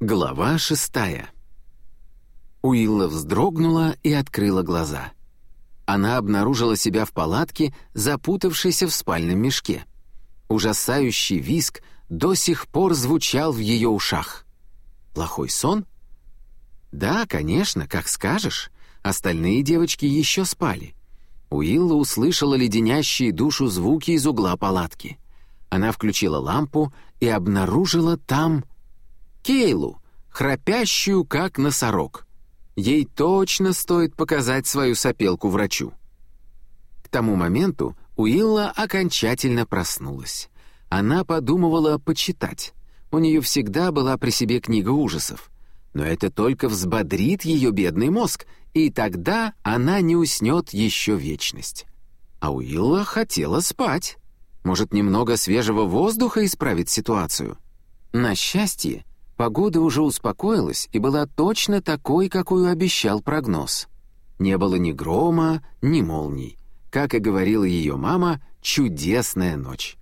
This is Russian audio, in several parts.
Глава шестая. Уилла вздрогнула и открыла глаза. Она обнаружила себя в палатке, запутавшейся в спальном мешке. Ужасающий виск до сих пор звучал в ее ушах. Плохой сон? Да, конечно, как скажешь. Остальные девочки еще спали. Уилла услышала леденящие душу звуки из угла палатки. Она включила лампу и обнаружила там Кейлу, храпящую как носорог. Ей точно стоит показать свою сопелку врачу. К тому моменту Уилла окончательно проснулась. Она подумывала почитать. У нее всегда была при себе книга ужасов. Но это только взбодрит ее бедный мозг, и тогда она не уснет еще вечность. А Уилла хотела спать. Может, немного свежего воздуха исправит ситуацию? На счастье, Погода уже успокоилась и была точно такой, какую обещал прогноз. Не было ни грома, ни молний. Как и говорила ее мама, чудесная ночь.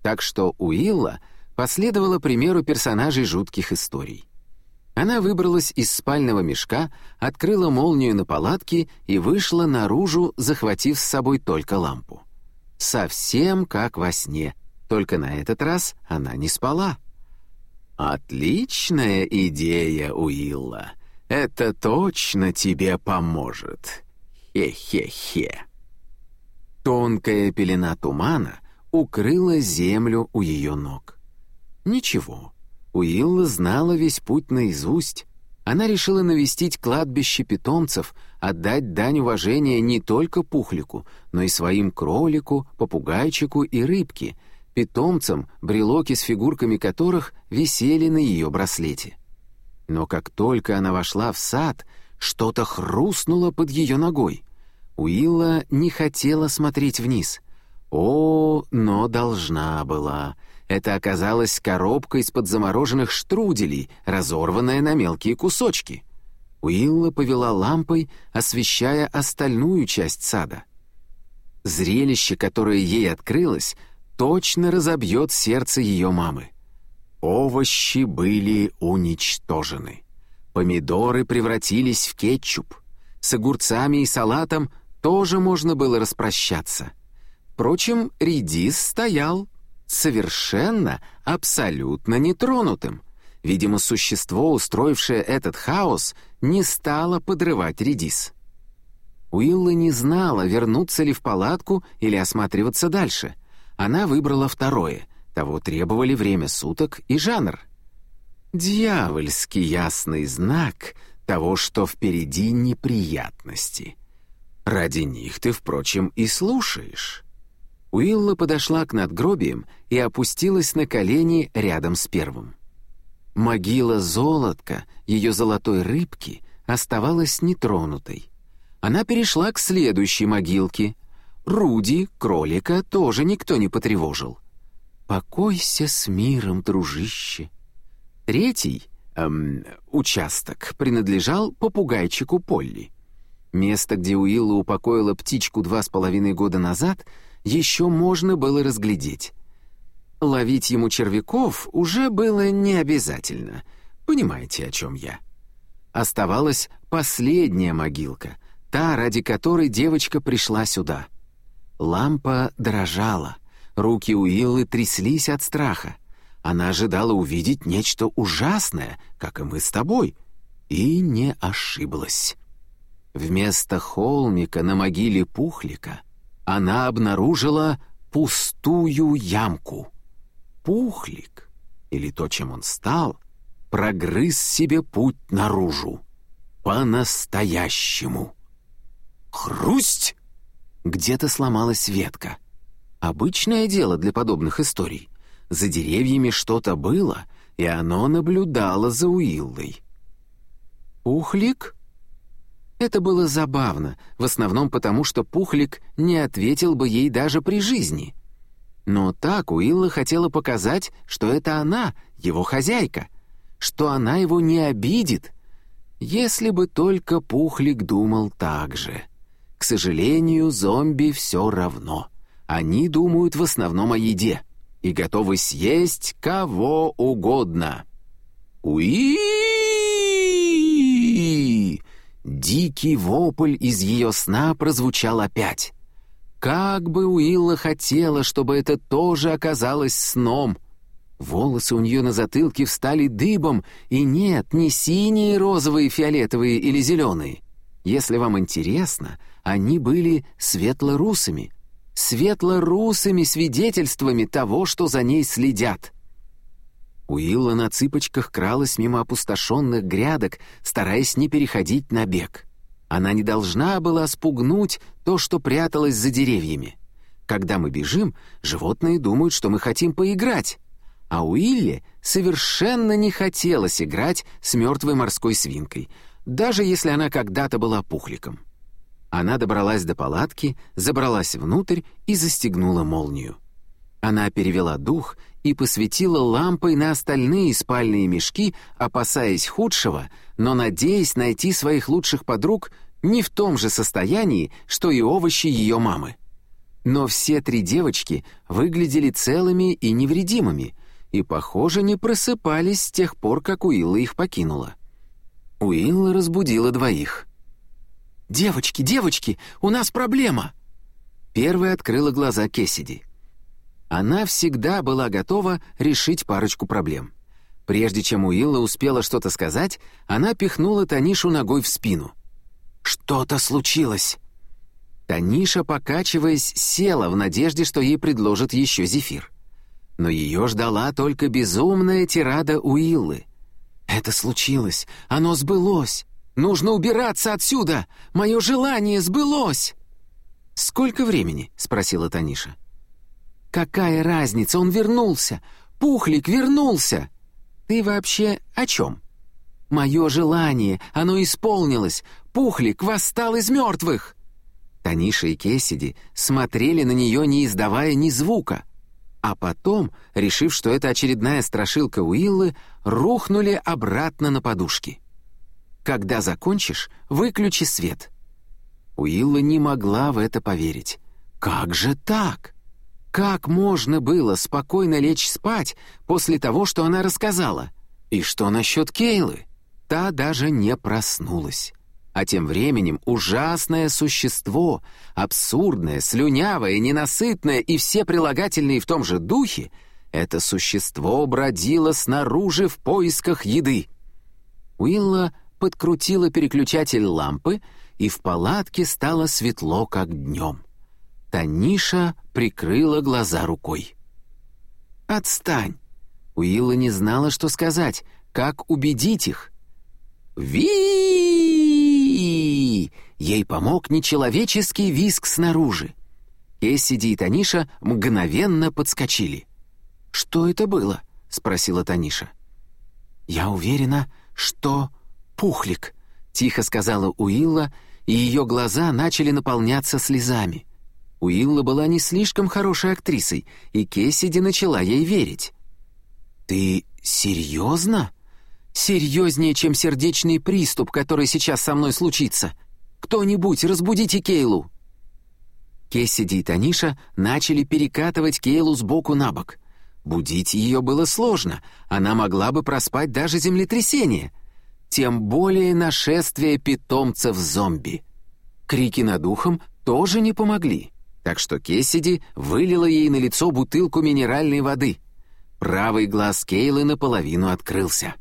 Так что Уилла последовала примеру персонажей жутких историй. Она выбралась из спального мешка, открыла молнию на палатке и вышла наружу, захватив с собой только лампу. Совсем как во сне, только на этот раз она не спала. «Отличная идея, Уилла. Это точно тебе поможет. Хе-хе-хе». Тонкая пелена тумана укрыла землю у ее ног. Ничего, Уилла знала весь путь наизусть. Она решила навестить кладбище питомцев, отдать дань уважения не только пухлику, но и своим кролику, попугайчику и рыбке — питомцам, брелоки с фигурками которых висели на ее браслете. Но как только она вошла в сад, что-то хрустнуло под ее ногой. Уилла не хотела смотреть вниз. О, но должна была. Это оказалась коробка из-под замороженных штруделей, разорванная на мелкие кусочки. Уилла повела лампой, освещая остальную часть сада. Зрелище, которое ей открылось, точно разобьет сердце ее мамы. Овощи были уничтожены. Помидоры превратились в кетчуп. С огурцами и салатом тоже можно было распрощаться. Впрочем, редис стоял совершенно, абсолютно нетронутым. Видимо, существо, устроившее этот хаос, не стало подрывать редис. Уилла не знала, вернуться ли в палатку или осматриваться дальше. Она выбрала второе, того требовали время суток и жанр. Дьявольский ясный знак того, что впереди неприятности. Ради них ты, впрочем, и слушаешь. Уилла подошла к надгробиям и опустилась на колени рядом с первым. Могила золотка, ее золотой рыбки, оставалась нетронутой. Она перешла к следующей могилке, Руди, кролика, тоже никто не потревожил. «Покойся с миром, дружище». Третий, эм, участок принадлежал попугайчику Полли. Место, где Уилла упокоила птичку два с половиной года назад, еще можно было разглядеть. Ловить ему червяков уже было не обязательно. Понимаете, о чем я. Оставалась последняя могилка, та, ради которой девочка пришла сюда — Лампа дрожала, руки Уиллы тряслись от страха. Она ожидала увидеть нечто ужасное, как и мы с тобой, и не ошиблась. Вместо холмика на могиле Пухлика она обнаружила пустую ямку. Пухлик, или то, чем он стал, прогрыз себе путь наружу. По-настоящему. Хрусть! Где-то сломалась ветка. Обычное дело для подобных историй. За деревьями что-то было, и оно наблюдало за Уиллой. «Пухлик?» Это было забавно, в основном потому, что Пухлик не ответил бы ей даже при жизни. Но так Уилла хотела показать, что это она, его хозяйка, что она его не обидит, если бы только Пухлик думал так же. К сожалению, зомби все равно. Они думают в основном о еде и готовы съесть кого угодно. Уи! Дикий вопль из ее сна прозвучал опять. Как бы Уилла хотела, чтобы это тоже оказалось сном. Волосы у нее на затылке встали дыбом, и нет, не синие, розовые, фиолетовые или зеленые. Если вам интересно, они были светло-русыми. Светло-русыми свидетельствами того, что за ней следят. Уилла на цыпочках кралась мимо опустошенных грядок, стараясь не переходить на бег. Она не должна была спугнуть то, что пряталось за деревьями. Когда мы бежим, животные думают, что мы хотим поиграть. А Уилле совершенно не хотелось играть с мертвой морской свинкой, даже если она когда-то была пухликом. Она добралась до палатки, забралась внутрь и застегнула молнию. Она перевела дух и посветила лампой на остальные спальные мешки, опасаясь худшего, но надеясь найти своих лучших подруг не в том же состоянии, что и овощи ее мамы. Но все три девочки выглядели целыми и невредимыми, и, похоже, не просыпались с тех пор, как Уилла их покинула. Уилла разбудила двоих. «Девочки, девочки, у нас проблема!» Первая открыла глаза Кессиди. Она всегда была готова решить парочку проблем. Прежде чем Уилла успела что-то сказать, она пихнула Танишу ногой в спину. «Что-то случилось!» Таниша, покачиваясь, села в надежде, что ей предложат еще зефир. Но ее ждала только безумная тирада Уиллы. «Это случилось! Оно сбылось! Нужно убираться отсюда! Мое желание сбылось!» «Сколько времени?» — спросила Таниша. «Какая разница? Он вернулся! Пухлик вернулся! Ты вообще о чем?» «Мое желание, оно исполнилось! Пухлик восстал из мертвых!» Таниша и Кесиди смотрели на нее, не издавая ни звука. А потом, решив, что это очередная страшилка Уиллы, рухнули обратно на подушки. «Когда закончишь, выключи свет». Уилла не могла в это поверить. «Как же так?» Как можно было спокойно лечь спать после того, что она рассказала? И что насчет Кейлы? Та даже не проснулась. А тем временем ужасное существо, абсурдное, слюнявое, ненасытное и все прилагательные в том же духе, это существо бродило снаружи в поисках еды. Уилла подкрутила переключатель лампы, и в палатке стало светло, как днем. Таниша прикрыла глаза рукой. «Отстань!» Уилла не знала, что сказать, как убедить их. ви Ей помог нечеловеческий виск снаружи. Кессиди и Таниша мгновенно подскочили. «Что это было?» — спросила Таниша. «Я уверена, что пухлик», — тихо сказала Уилла, и ее глаза начали наполняться слезами. Уилла была не слишком хорошей актрисой, и Кессиди начала ей верить. «Ты серьезно?» «Серьезнее, чем сердечный приступ, который сейчас со мной случится. Кто-нибудь, разбудите Кейлу!» Кессиди и Таниша начали перекатывать Кейлу с боку на бок. Будить ее было сложно, она могла бы проспать даже землетрясение. Тем более нашествие питомцев-зомби. Крики над ухом тоже не помогли так что Кессиди вылила ей на лицо бутылку минеральной воды. Правый глаз Кейлы наполовину открылся.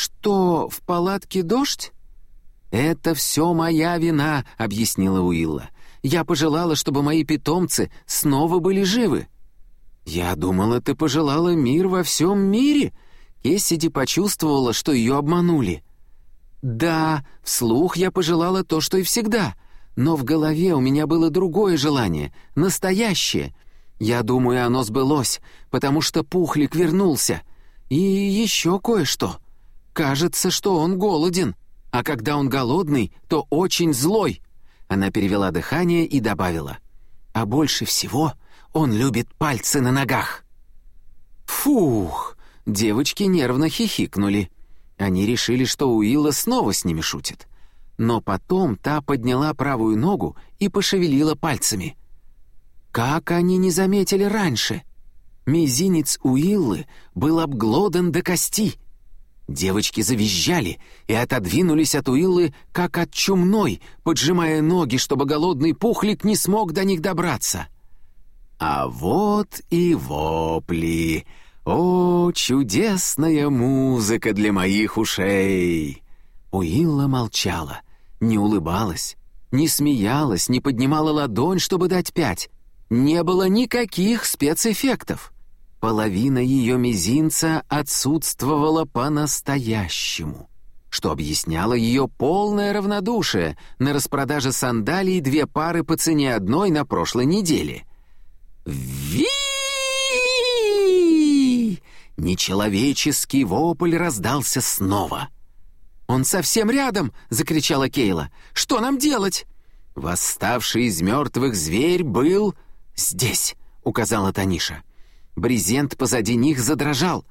«Что, в палатке дождь?» «Это все моя вина», — объяснила Уилла. «Я пожелала, чтобы мои питомцы снова были живы». «Я думала, ты пожелала мир во всем мире», Кессиди почувствовала, что ее обманули. «Да, вслух я пожелала то, что и всегда — но в голове у меня было другое желание, настоящее. Я думаю, оно сбылось, потому что Пухлик вернулся. И еще кое-что. Кажется, что он голоден, а когда он голодный, то очень злой. Она перевела дыхание и добавила. А больше всего он любит пальцы на ногах. Фух! Девочки нервно хихикнули. Они решили, что Уилла снова с ними шутит но потом та подняла правую ногу и пошевелила пальцами. Как они не заметили раньше? Мизинец Уиллы был обглодан до кости. Девочки завизжали и отодвинулись от Уиллы, как от чумной, поджимая ноги, чтобы голодный пухлик не смог до них добраться. А вот и вопли. О, чудесная музыка для моих ушей! Уилла молчала, не улыбалась, не смеялась, не поднимала ладонь, чтобы дать пять. Не было никаких спецэффектов. Половина ее мизинца отсутствовала по-настоящему, что объясняло ее полное равнодушие на распродаже сандалий две пары по цене одной на прошлой неделе. ви Нечеловеческий вопль раздался снова. «Он совсем рядом!» — закричала Кейла. «Что нам делать?» Восставший из мертвых зверь был здесь, указала Таниша. Брезент позади них задрожал.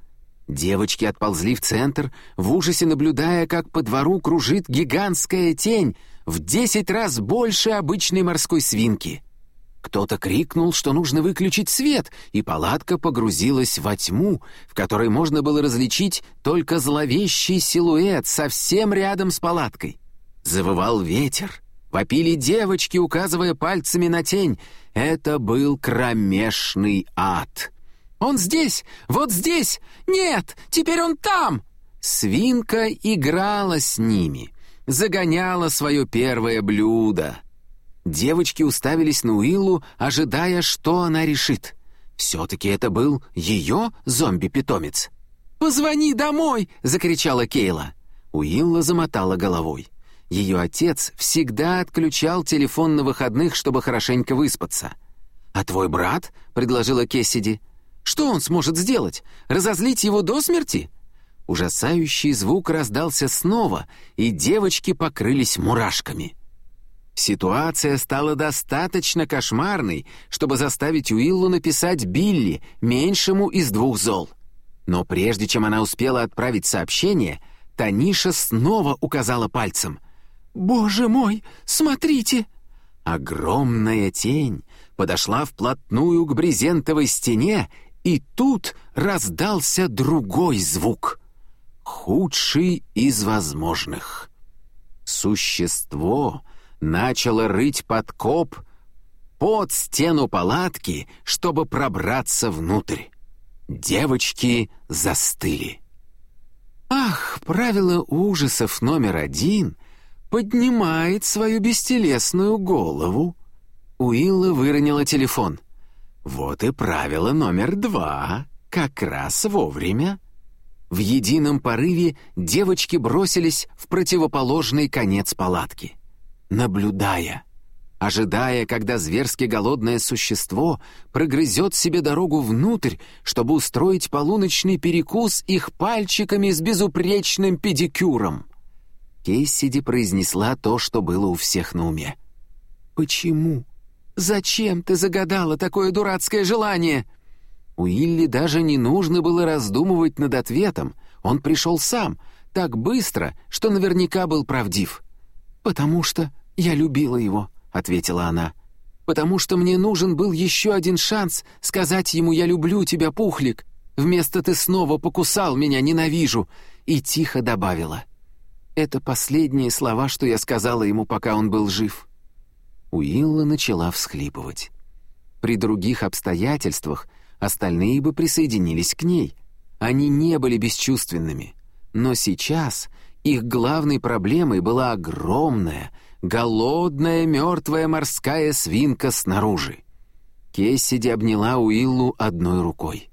Девочки отползли в центр, в ужасе наблюдая, как по двору кружит гигантская тень в десять раз больше обычной морской свинки. Кто-то крикнул, что нужно выключить свет, и палатка погрузилась во тьму, в которой можно было различить только зловещий силуэт совсем рядом с палаткой. Завывал ветер, вопили девочки, указывая пальцами на тень. Это был кромешный ад. «Он здесь! Вот здесь! Нет! Теперь он там!» Свинка играла с ними, загоняла свое первое блюдо. Девочки уставились на Уиллу, ожидая, что она решит. Все-таки это был ее зомби-питомец. «Позвони домой!» — закричала Кейла. Уилла замотала головой. Ее отец всегда отключал телефон на выходных, чтобы хорошенько выспаться. «А твой брат?» — предложила Кессиди. Что он сможет сделать? Разозлить его до смерти? Ужасающий звук раздался снова, и девочки покрылись мурашками. Ситуация стала достаточно кошмарной, чтобы заставить Уиллу написать Билли, меньшему из двух зол. Но прежде чем она успела отправить сообщение, Таниша снова указала пальцем. «Боже мой, смотрите!» Огромная тень подошла вплотную к брезентовой стене и тут раздался другой звук. Худший из возможных. Существо начало рыть подкоп под стену палатки, чтобы пробраться внутрь. Девочки застыли. Ах, правило ужасов номер один поднимает свою бестелесную голову. Уилла выронила телефон — вот и правило номер два, как раз вовремя. В едином порыве девочки бросились в противоположный конец палатки, наблюдая, ожидая, когда зверски голодное существо прогрызет себе дорогу внутрь, чтобы устроить полуночный перекус их пальчиками с безупречным педикюром. Кейсиди произнесла то, что было у всех на уме. «Почему?» «Зачем ты загадала такое дурацкое желание?» У Илли даже не нужно было раздумывать над ответом. Он пришел сам, так быстро, что наверняка был правдив. «Потому что я любила его», — ответила она. «Потому что мне нужен был еще один шанс сказать ему «я люблю тебя, Пухлик», вместо «ты снова покусал меня, ненавижу», и тихо добавила. Это последние слова, что я сказала ему, пока он был жив. Уилла начала всхлипывать. При других обстоятельствах остальные бы присоединились к ней. Они не были бесчувственными. Но сейчас их главной проблемой была огромная, голодная мертвая морская свинка снаружи. Кессиди обняла Уиллу одной рукой.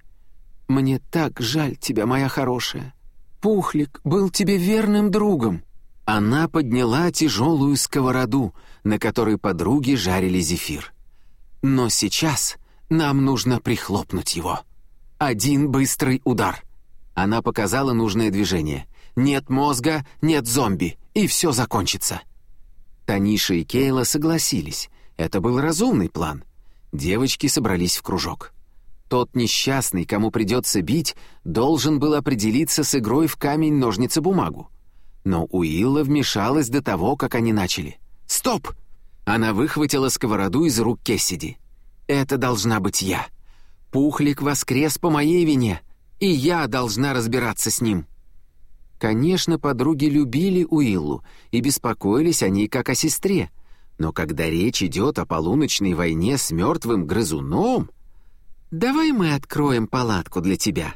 «Мне так жаль тебя, моя хорошая. Пухлик был тебе верным другом». Она подняла тяжелую сковороду, на которой подруги жарили зефир. «Но сейчас нам нужно прихлопнуть его. Один быстрый удар». Она показала нужное движение. «Нет мозга, нет зомби, и все закончится». Таниша и Кейла согласились. Это был разумный план. Девочки собрались в кружок. Тот несчастный, кому придется бить, должен был определиться с игрой в камень-ножницы-бумагу. Но Уилла вмешалась до того, как они начали. «Стоп!» Она выхватила сковороду из рук Кессиди. «Это должна быть я. Пухлик воскрес по моей вине, и я должна разбираться с ним». Конечно, подруги любили Уиллу и беспокоились о ней как о сестре, но когда речь идет о полуночной войне с мертвым грызуном... «Давай мы откроем палатку для тебя».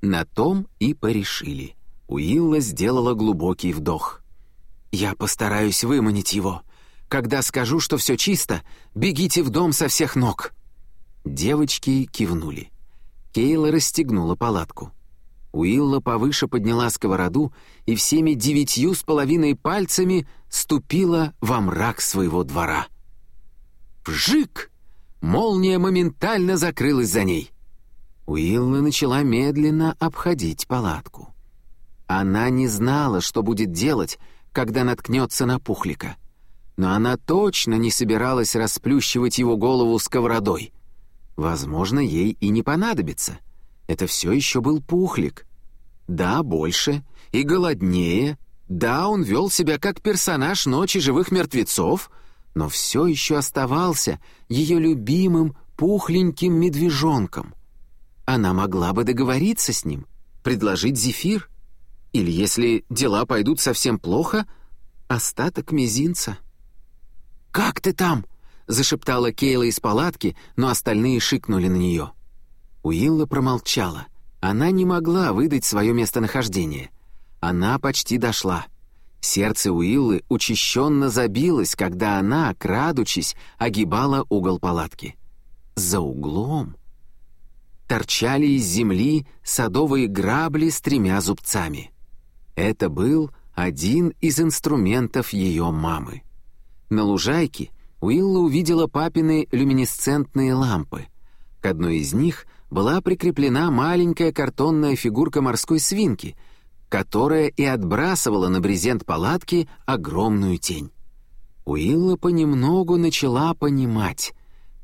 На том и порешили. Уилла сделала глубокий вдох. «Я постараюсь выманить его. Когда скажу, что все чисто, бегите в дом со всех ног». Девочки кивнули. Кейла расстегнула палатку. Уилла повыше подняла сковороду и всеми девятью с половиной пальцами ступила во мрак своего двора. Вжик! Молния моментально закрылась за ней. Уилла начала медленно обходить палатку. Она не знала, что будет делать, когда наткнется на пухлика. Но она точно не собиралась расплющивать его голову сковородой. Возможно, ей и не понадобится — это все еще был пухлик. Да, больше и голоднее. Да, он вел себя как персонаж «Ночи живых мертвецов», но все еще оставался ее любимым пухленьким медвежонком. Она могла бы договориться с ним, предложить зефир. Или, если дела пойдут совсем плохо, остаток мизинца. «Как ты там?» — зашептала Кейла из палатки, но остальные шикнули на нее. Уилла промолчала. Она не могла выдать свое местонахождение. Она почти дошла. Сердце Уиллы учащенно забилось, когда она, крадучись, огибала угол палатки. За углом торчали из земли садовые грабли с тремя зубцами. Это был один из инструментов ее мамы. На лужайке Уилла увидела папины люминесцентные лампы. К одной из них была прикреплена маленькая картонная фигурка морской свинки, которая и отбрасывала на брезент палатки огромную тень. Уилла понемногу начала понимать.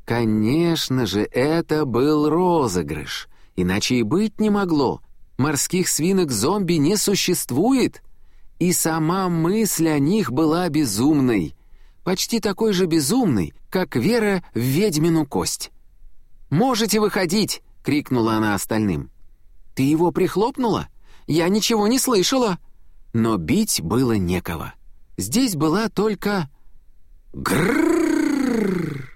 Конечно же, это был розыгрыш, иначе и быть не могло. Морских свинок-зомби не существует. И сама мысль о них была безумной. Почти такой же безумной, как вера в ведьмину кость. «Можете выходить!» — крикнула она остальным. «Ты его прихлопнула? Я ничего не слышала!» Но бить было некого. Здесь была только... Гррррррр!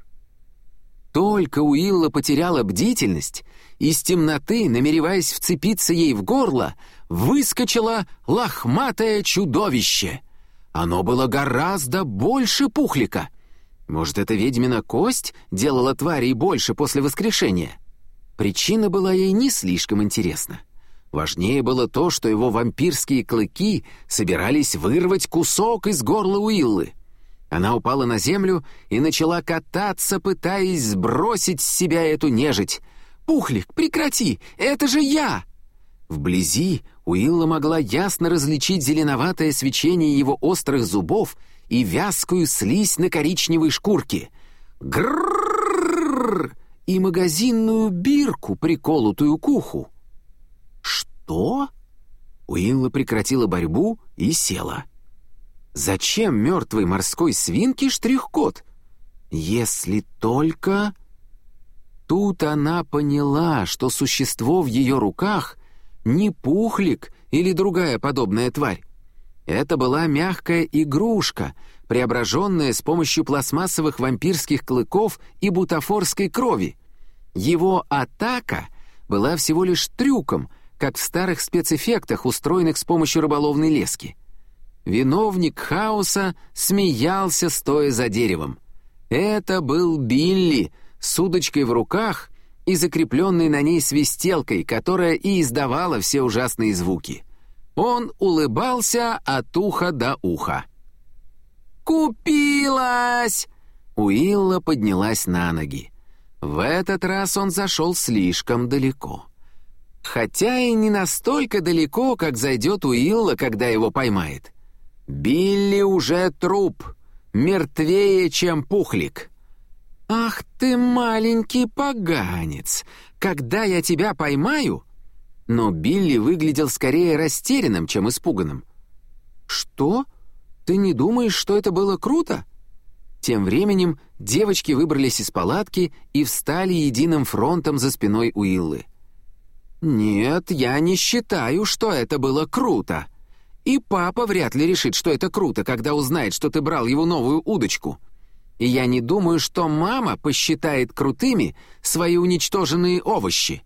Из темноты, намереваясь вцепиться ей в горло, выскочило лохматое чудовище. Оно было гораздо больше пухлика. Может, эта ведьмина кость делала тварей больше после воскрешения? Причина была ей не слишком интересна. Важнее было то, что его вампирские клыки собирались вырвать кусок из горла Уиллы. Она упала на землю и начала кататься, пытаясь сбросить с себя эту нежить. «Пухлик, прекрати! Это же я!» Вблизи Уилла могла ясно различить зеленоватое свечение его острых зубов и вязкую слизь на коричневой шкурке. Гррррррр! и магазинную бирку, приколотую к уху. «Что?» Уилла прекратила борьбу и села. «Зачем мертвой морской свинке штрих-код? Если только...» Тут она поняла, что существо в ее руках не пухлик или другая подобная тварь. Это была мягкая игрушка, преображенная с помощью пластмассовых вампирских клыков и бутафорской крови. Его атака была всего лишь трюком, как в старых спецэффектах, устроенных с помощью рыболовной лески. Виновник хаоса смеялся, стоя за деревом. Это был Билли с удочкой в руках и закрепленной на ней свистелкой, которая и издавала все ужасные звуки. Он улыбался от уха до уха. «Купилась!» Уилла поднялась на ноги. В этот раз он зашел слишком далеко. Хотя и не настолько далеко, как зайдет Уилла, когда его поймает. Билли уже труп, мертвее, чем пухлик. «Ах ты, маленький поганец! Когда я тебя поймаю...» Но Билли выглядел скорее растерянным, чем испуганным. «Что? Ты не думаешь, что это было круто?» Тем временем девочки выбрались из палатки и встали единым фронтом за спиной Уиллы. «Нет, я не считаю, что это было круто. И папа вряд ли решит, что это круто, когда узнает, что ты брал его новую удочку. И я не думаю, что мама посчитает крутыми свои уничтоженные овощи».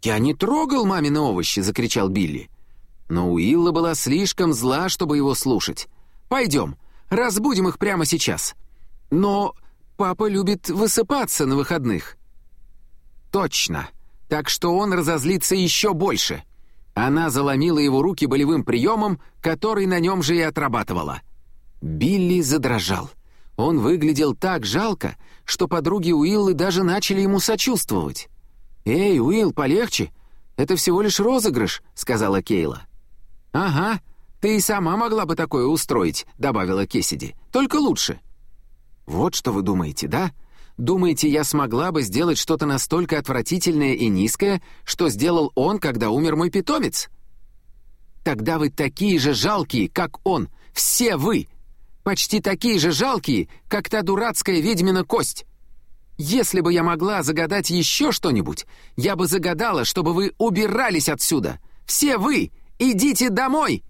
«Я не трогал мамины овощи!» — закричал Билли. Но Уилла была слишком зла, чтобы его слушать. «Пойдем, разбудим их прямо сейчас». «Но папа любит высыпаться на выходных». «Точно. Так что он разозлится еще больше». Она заломила его руки болевым приемом, который на нем же и отрабатывала. Билли задрожал. Он выглядел так жалко, что подруги Уиллы даже начали ему сочувствовать. «Эй, Уилл, полегче. Это всего лишь розыгрыш», — сказала Кейла. «Ага, ты и сама могла бы такое устроить», — добавила Кесиди. «Только лучше». «Вот что вы думаете, да? Думаете, я смогла бы сделать что-то настолько отвратительное и низкое, что сделал он, когда умер мой питомец?» «Тогда вы такие же жалкие, как он. Все вы. Почти такие же жалкие, как та дурацкая ведьмина кость. Если бы я могла загадать еще что-нибудь, я бы загадала, чтобы вы убирались отсюда. Все вы! Идите домой!»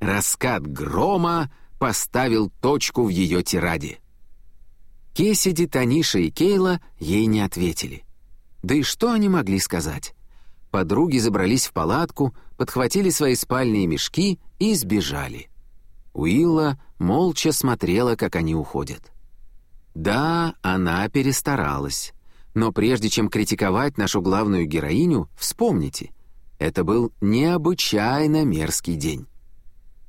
Раскат грома поставил точку в ее тираде. Кесиди, Таниша и Кейла ей не ответили. Да и что они могли сказать? Подруги забрались в палатку, подхватили свои спальные мешки и сбежали. Уилла молча смотрела, как они уходят. Да, она перестаралась. Но прежде чем критиковать нашу главную героиню, вспомните, это был необычайно мерзкий день.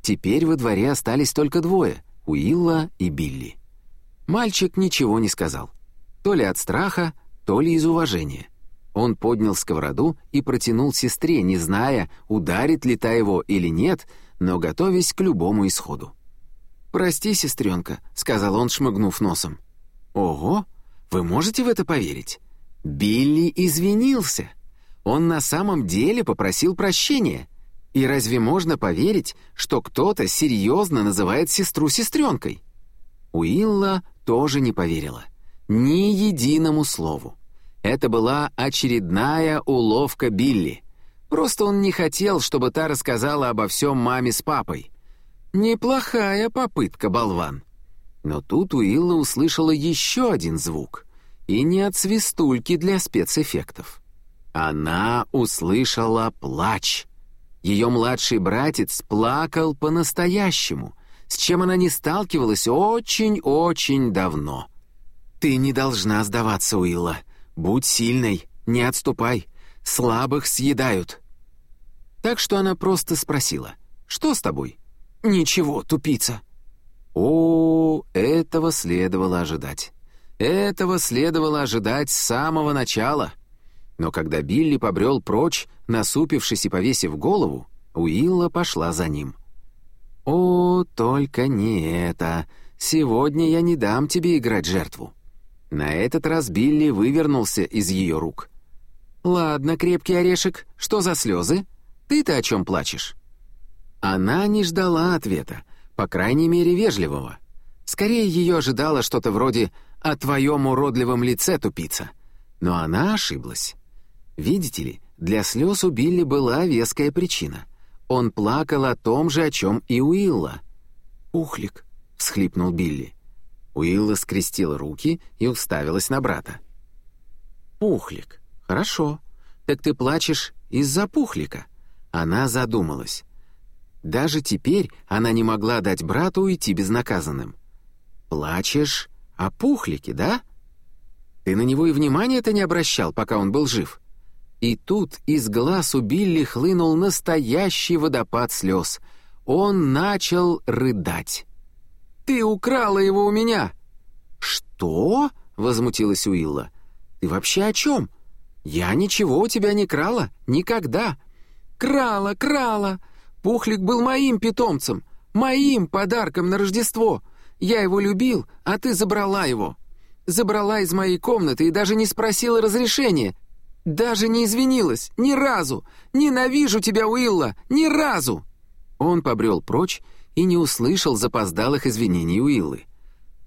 Теперь во дворе остались только двое — Уилла и Билли. Мальчик ничего не сказал. То ли от страха, то ли из уважения. Он поднял сковороду и протянул сестре, не зная, ударит ли та его или нет, но готовясь к любому исходу. «Прости, сестренка», — сказал он, шмыгнув носом. Ого, вы можете в это поверить? Билли извинился. Он на самом деле попросил прощения. И разве можно поверить, что кто-то серьезно называет сестру сестренкой? Уилла тоже не поверила. Ни единому слову. Это была очередная уловка Билли. Просто он не хотел, чтобы та рассказала обо всем маме с папой. Неплохая попытка, болван. Но тут Уилла услышала еще один звук, и не от свистульки для спецэффектов. Она услышала плач. Ее младший братец плакал по-настоящему, с чем она не сталкивалась очень-очень давно. «Ты не должна сдаваться, Уилла. Будь сильной, не отступай. Слабых съедают». Так что она просто спросила, «Что с тобой?» «Ничего, тупица», о, этого следовало ожидать. Этого следовало ожидать с самого начала. Но когда Билли побрел прочь, насупившись и повесив голову, Уилла пошла за ним. «О, только не это. Сегодня я не дам тебе играть жертву». На этот раз Билли вывернулся из ее рук. «Ладно, крепкий орешек, что за слезы? Ты-то о чем плачешь?» Она не ждала ответа, по крайней мере, вежливого. Скорее, ее ожидало что-то вроде «о твоем уродливом лице, тупица». Но она ошиблась. Видите ли, для слез у Билли была веская причина. Он плакал о том же, о чем и Уилла. «Ухлик», — всхлипнул Билли. Уилла скрестила руки и уставилась на брата. «Пухлик. Хорошо. Так ты плачешь из-за пухлика?» Она задумалась. Даже теперь она не могла дать брату уйти безнаказанным. «Плачешь о пухлике, да? Ты на него и внимания-то не обращал, пока он был жив». И тут из глаз у Билли хлынул настоящий водопад слез. Он начал рыдать. «Ты украла его у меня!» «Что?» — возмутилась Уилла. «Ты вообще о чем? Я ничего у тебя не крала. Никогда!» «Крала, крала! Пухлик был моим питомцем, моим подарком на Рождество. Я его любил, а ты забрала его. Забрала из моей комнаты и даже не спросила разрешения. Даже не извинилась, ни разу. Ненавижу тебя, Уилла, ни разу!» Он побрел прочь и не услышал запоздалых извинений Уиллы.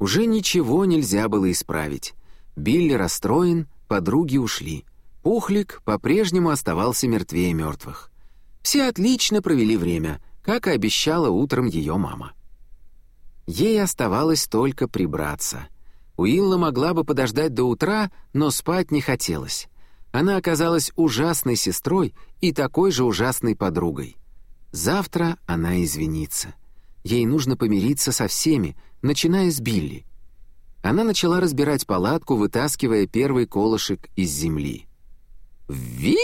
Уже ничего нельзя было исправить. Билли расстроен, подруги ушли. Пухлик по-прежнему оставался мертвее мертвых. Все отлично провели время. как и обещала утром ее мама. Ей оставалось только прибраться. Уилла могла бы подождать до утра, но спать не хотелось. Она оказалась ужасной сестрой и такой же ужасной подругой. Завтра она извинится. Ей нужно помириться со всеми, начиная с Билли. Она начала разбирать палатку, вытаскивая первый колышек из земли. ви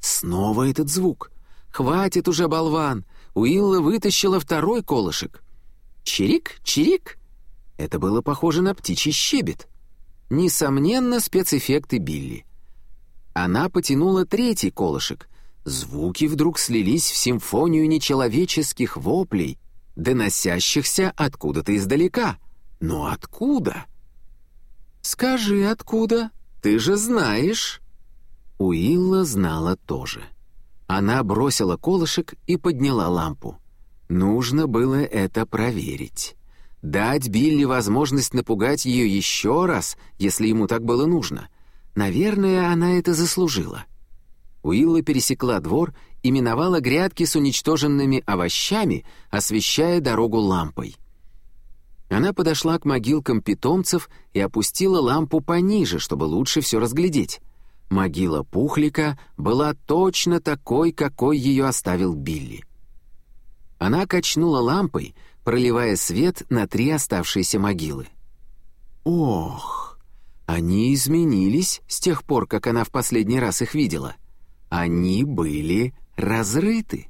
Снова этот звук. «Хватит уже, болван!» Уилла вытащила второй колышек. «Чирик, чирик!» Это было похоже на птичий щебет. Несомненно, спецэффекты Билли. Она потянула третий колышек. Звуки вдруг слились в симфонию нечеловеческих воплей, доносящихся откуда-то издалека. Но откуда? «Скажи, откуда? Ты же знаешь!» Уилла знала тоже. Она бросила колышек и подняла лампу. Нужно было это проверить. Дать Билли возможность напугать ее еще раз, если ему так было нужно. Наверное, она это заслужила. Уилла пересекла двор и миновала грядки с уничтоженными овощами, освещая дорогу лампой. Она подошла к могилкам питомцев и опустила лампу пониже, чтобы лучше все разглядеть. Могила Пухлика была точно такой, какой ее оставил Билли. Она качнула лампой, проливая свет на три оставшиеся могилы. Ох, они изменились с тех пор, как она в последний раз их видела. Они были разрыты.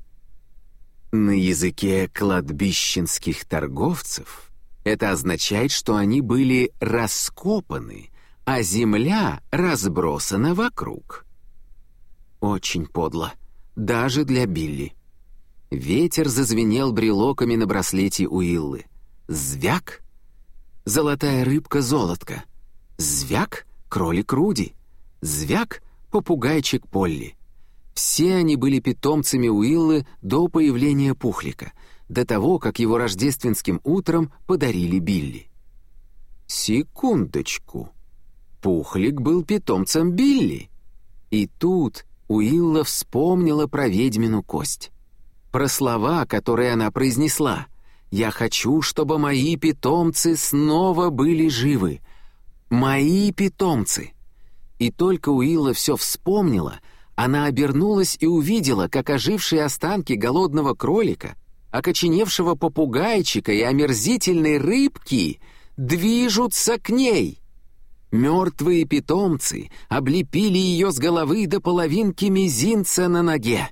На языке кладбищенских торговцев это означает, что они были раскопаны, а земля разбросана вокруг. Очень подло, даже для Билли. Ветер зазвенел брелоками на браслете Уиллы. Звяк? Золотая рыбка-золотка. Звяк? Кролик Руди. Звяк? Попугайчик Полли. Все они были питомцами Уиллы до появления Пухлика, до того, как его рождественским утром подарили Билли. Секундочку. Пухлик был питомцем Билли. И тут Уилла вспомнила про ведьмину кость. Про слова, которые она произнесла. «Я хочу, чтобы мои питомцы снова были живы. Мои питомцы». И только Уилла все вспомнила, она обернулась и увидела, как ожившие останки голодного кролика, окоченевшего попугайчика и омерзительной рыбки движутся к ней. Мертвые питомцы облепили ее с головы до половинки мизинца на ноге.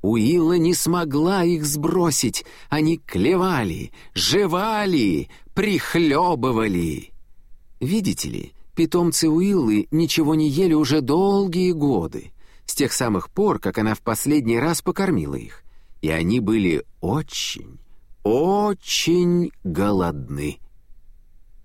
Уилла не смогла их сбросить. Они клевали, жевали, прихлебывали. Видите ли, питомцы Уиллы ничего не ели уже долгие годы с тех самых пор, как она в последний раз покормила их, и они были очень, очень голодны.